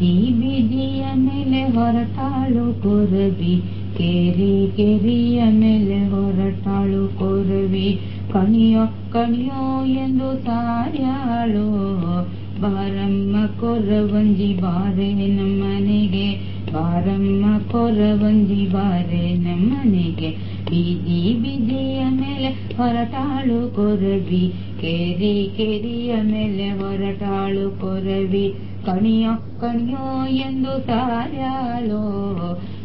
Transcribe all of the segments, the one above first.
ಬೀದಿ ಬೀದಿಯ ಮೇಲೆ ಹೊರಟಾಳು ಕೊರವಿ. ಕೇರಿ ಕೇರಿಯ ಮೇಲೆ ಹೊರಟಾಳು ಕೊರವಿ. ಕಣಿಯೋ ಕಣಿಯೋ ಎಂದು ಸಾರ್ಯಾಳು ಬಾರಮ್ಮ ಕೊರವಂಜಿ ಬಾರೆ ನಮ್ಮನೆಗೆ, ಬಾರಮ್ಮ ಕೊರವಂಜಿ ಬಾರೆ ನಮ್ಮನೆಗೆ. ಬೀದಿ ಬೀದಿಯ ಮೇಲೆ ಹೊರಟಾಳು ಕೊರವಿ, ಕೇರಿ ಕೆರಿಯ ಮೇಲೆ ಹೊರಟಾಳು ಕೊರವಿ. ಕಣಿಯೋ ಕಣಿಯೋ ಎಂದು ಸಾರ್ಯಾಳೋ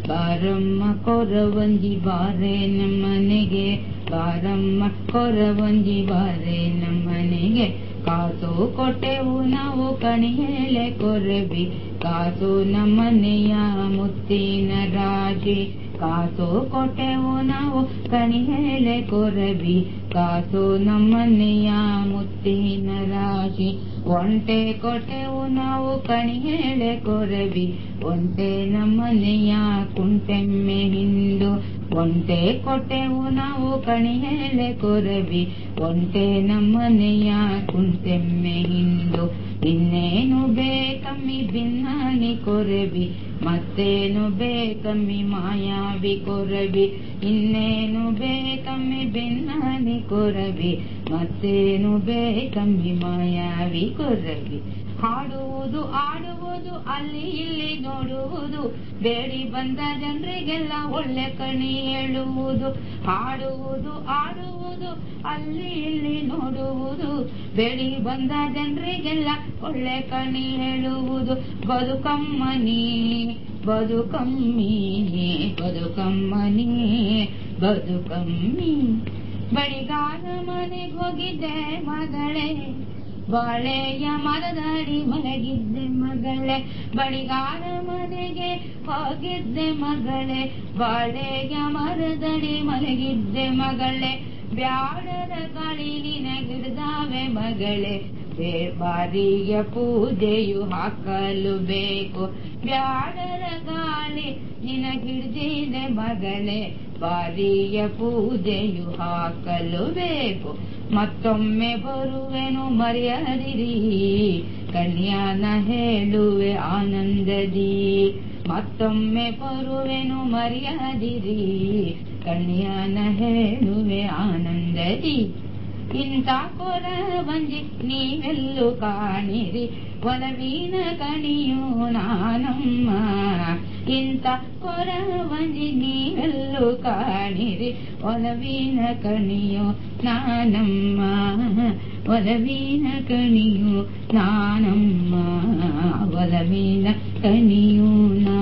ಬಾರಮ್ಮ ಕೊರವಂಜಿ ಬಾರೆ ನಮ್ಮನೆಗೆ ಬಾರಮ್ಮ ಕೊರವಂಜಿ ಬಾರೆ ನಮ್ಮನೆಗೆ ಕಾಸು ಕೊಟ್ಟೆವು ನಾವು ಕಣಿಯಲೆ ಕೊರವಿ, ಕಾಸು ನಮ್ಮನೆಯ ಮುತ್ತಿನ ರಾಜಿ. ಕಾಸು ಕೊಟ್ಟೆವು ನಾವು ಕಣಿಯಲೆ ಕೊರವಿ ಕಾಸು ನಮ್ಮನೆಯ ಮುತ್ತಿನ ರಾಶಿ. ಒಂಟೆ ಕೊಟ್ಟೆವು ನಾವು ಕಣಿಯೇಳೆ ಕೊರವಿ. ಒಂಟೆ ನಮ್ಮನೆಯ ಕುಂಟೆಮ್ಮೆ ಹಿಂದು ಒಂಟೆ ಕೊಟ್ಟೆವು ನಾವು ಕಣಿಯೇಳೆ ಕೊರವಿ. ಒಂಟೆ ನಮ್ಮನೆಯ ಕುಂಟೆಮ್ಮೆ ಹಿಂದು ಇನ್ನೇನು ಬೇಕಮ್ಮಿ ಭಿನ್ನಾಣಿ ಕೊರವಿ. ಮತ್ತೇನು ಬೇಕಮ್ಮಿ ಮಾಯಾವಿ ಕೊರವಿ. ಇನ್ನೇನು ಬೇಕಮ್ಮಿ ಭಿನ್ನಾಣಿ ಕೊರವಿ, ಮತ್ತೇನು ಬೇಕಮ್ಮಿ ಮಾಯಾವಿ ಕೊರವಿ ಹಾಡುವುದು ಆಡುವುದು ಅಲ್ಲಿ ಇಲ್ಲಿ ನೋಡುವುದು. ಬೇಡಿ ಬಂದ ಜನರಿಗೆಲ್ಲ ಒಳ್ಳೆ ಕಣಿ ಹೇಳುವುದು. ಹಾಡುವುದು ಆಡುವುದು ಅಲ್ಲಿ ಇಲ್ಲಿ ನೋಡುವುದು. ಬೇಡಿ ಬಂದ ಜನರಿಗೆಲ್ಲ ಒಳ್ಳೆ ಕಣಿ ಹೇಳುವುದು. ಬದುಕಮ್ಮನಿ, ಬದುಕಮ್ಮಿ ಬದುಕಮ್ಮನಿ, ಬದುಕಮ್ಮಿ. ಬಡಿಗಾರ ಮನೆಗೆ ಹೋಗಿದ್ದೆ ಮಗಳೇ. ಬಾಳೆಯ ಮರದಡಿ ಮಲಗಿದ್ದೆ ಮಗಳೇ. ಬಡಿಗಾರ ಮನೆಗೆ ಹೋಗಿದ್ದೆ ಮಗಳೇ. ಬಾಳೆಯ ಮರದಡಿ ಮಲಗಿದ್ದೆ ಮಗಳೇ. ಬ್ಯಾಡರ ಕಳಿ ನಿನಗಿಡ್ದಾವೆ ಮಗಳೇ. ಬಾರಿಯ ಪೂಜೆಯು ಹಾಕಲು ಬೇಕು ಬ್ಯಾಡರ ಗಾನೆ ನಿನ ಹಿಡಿದಿದೆ ಮಗನೆ, ಬಾರಿಯ ಪೂಜೆಯು ಹಾಕಲು ಬೇಕು ಮತ್ತೊಮ್ಮೆ ಬರುವೆನು ಮರೆಯದಿರಿ. ಕನ್ಯಾನ ಹೇಳುವೆ ಆನಂದದಿ. ಮತ್ತೊಮ್ಮೆ ಬರುವೆನು ಮರೆಯದಿರಿ. ಕನ್ಯಾನ ಹೇಳುವೆ ಆನಂದದಿ. ಇಂಥ ಕೊರ ಬಂಜಿ ನೀವೆಲ್ಲೂ ಕಾಣಿರಿ ಒಲವಿನ ಕಣಿಯು ನಾನಮ್ಮ ಇಂಥ ಕೊರ ಬಂಜಿ ನೀವೆಲ್ಲೂ ಕಾಣಿರಿ ಒಲವಿನ ಕಣಿಯು ನಾನಮ್ಮ ಒಲವಿನ ಕಣಿಯು ನಾನಮ್ಮ ಒಲವಿನ ಕಣಿಯು ನಾ